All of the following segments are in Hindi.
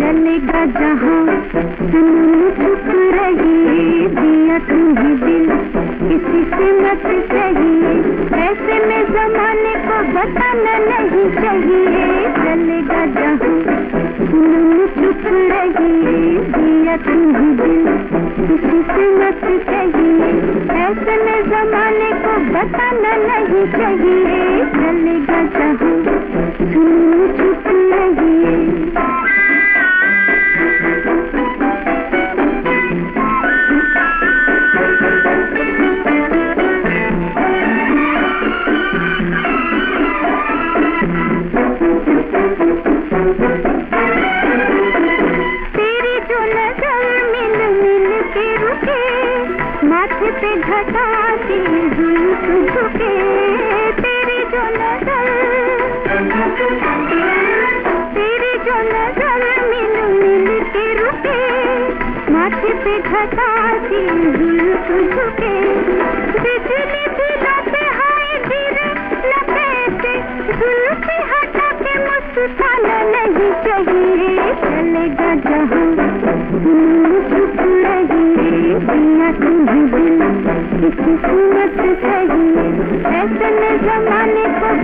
चलेगा जहाँ मुस्क रही दिया तुम्हें दिल, किसी से मत चाहिए ऐसे में जमाने को बताना नहीं चाहिए। चलेगा जहाँ मुस्क रही दिया तुम्हें दिल, किसी से मत चाहिए ऐसे में जमाने को बताना नहीं चाहिए। जलेगा जहाँ चुप रही। माथे पे घटाती जुल्फ झुके तेरी जो नज़र, तेरी जो नज़र मिल मिल के रुके। माथे पे झुके हटा के मुस्काना नहीं चाहिए, चलेगा जहाँ चुप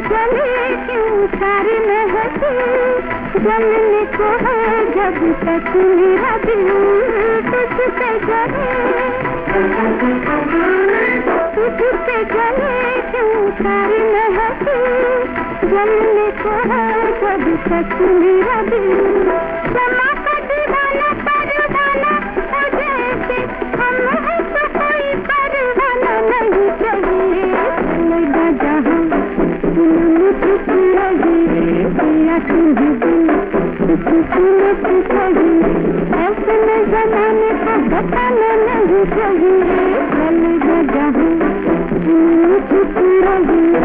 जले क्यों सारे में जलने को है जब तक मेरा दिल तुझ पे जले। तुझ पे जले क्यों सारे में जलने को है जब तक मेरा दिल किसी सूरत चाहिए ऐसे में जमाने को बताना नहीं चाहिए। चलेगा जहाँ चुप रहिए